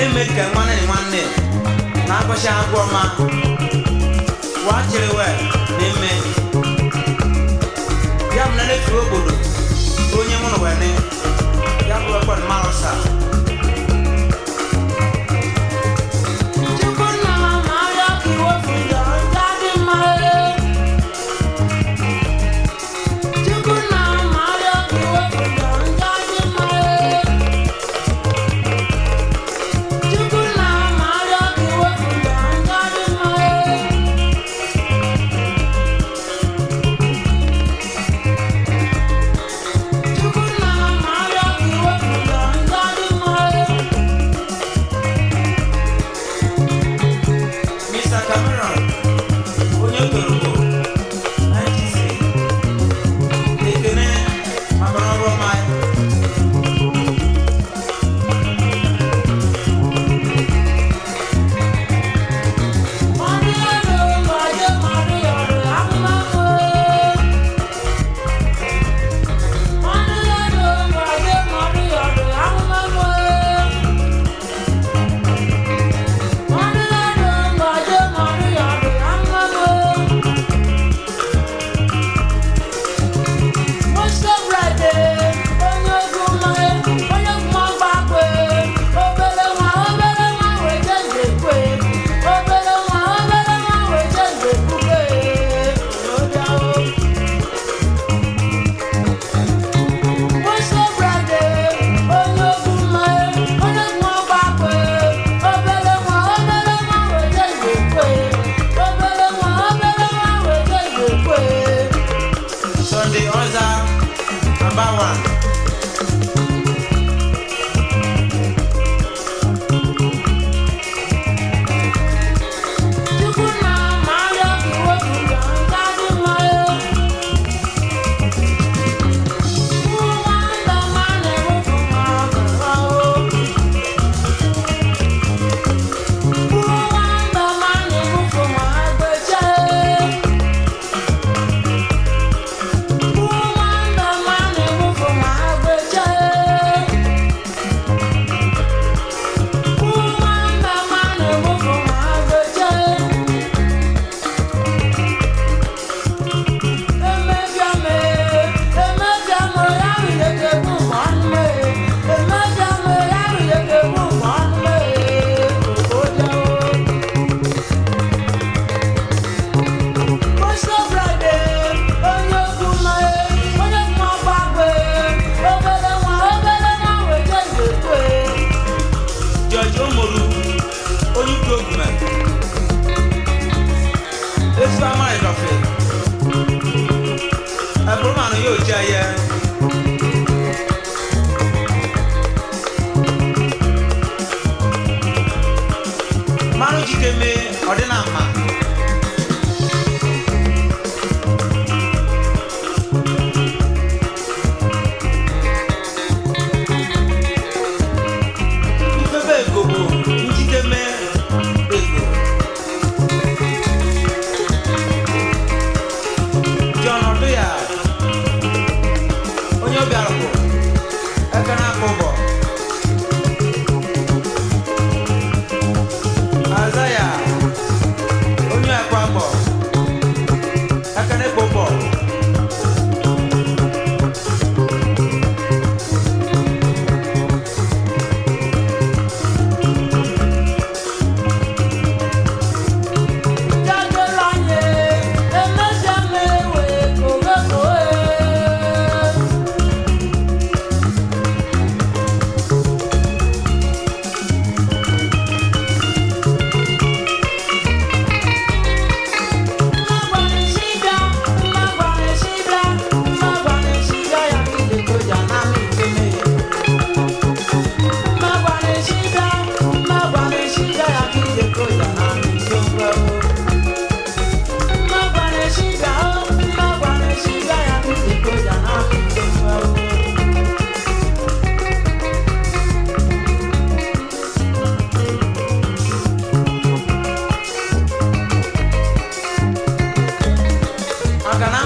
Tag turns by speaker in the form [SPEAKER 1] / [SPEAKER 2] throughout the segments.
[SPEAKER 1] na-eme ka nwanne na nwanne na-agbacha agwọ ọma wachịrịwe na-eme ya bụ na efu obodo onye mụrụ were ya bụ ekwe mmarụsa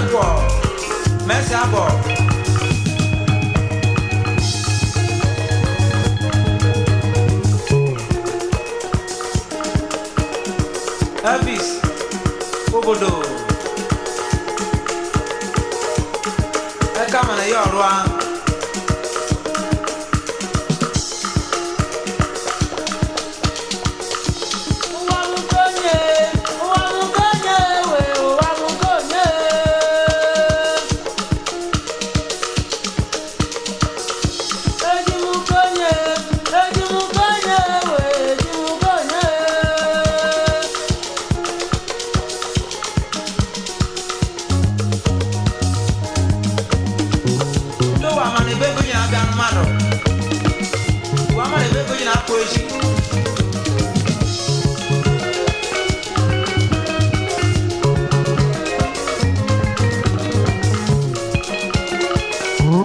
[SPEAKER 1] akọ Elvis obodo ẹ ká mọ̀ ní yọ̀ọ̀rọ̀ á.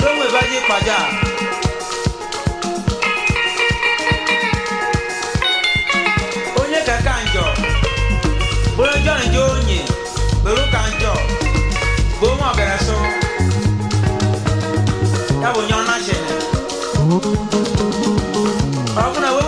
[SPEAKER 1] tóun ìbá yí padà. onye ka kanjọ bụrụ njọ onye bụrụ ka njọ bụ onwe ọbara so ya bụ onye ọ na-achị ọ bụrụ na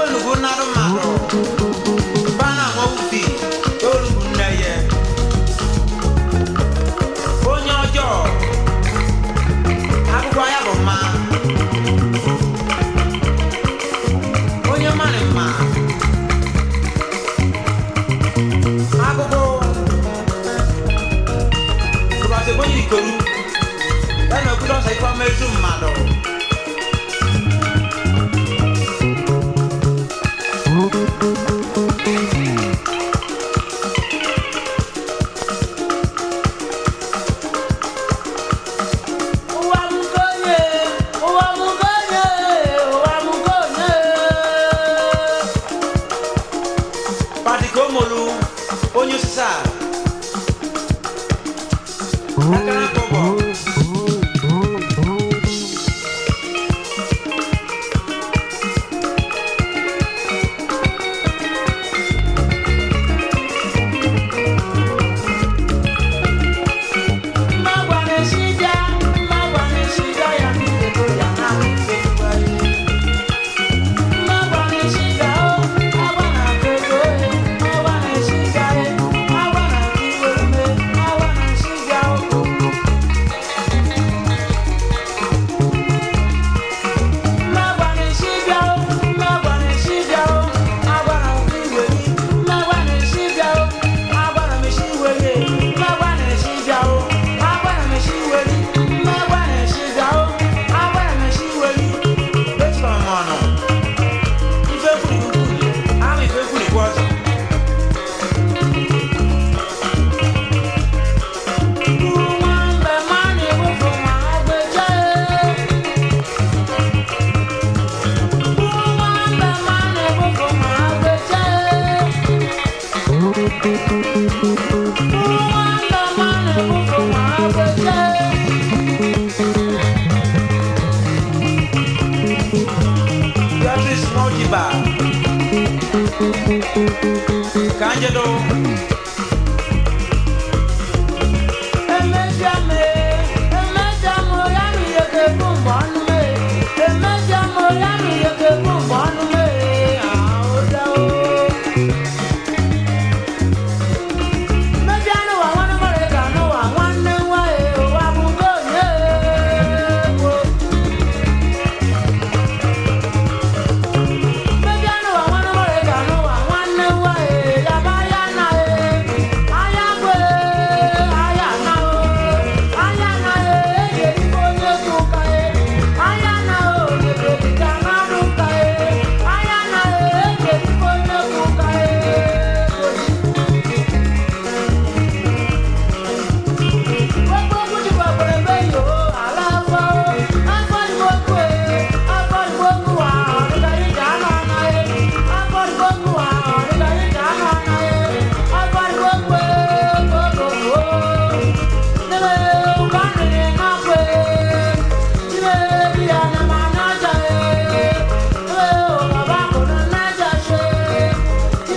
[SPEAKER 2] Música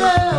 [SPEAKER 2] love.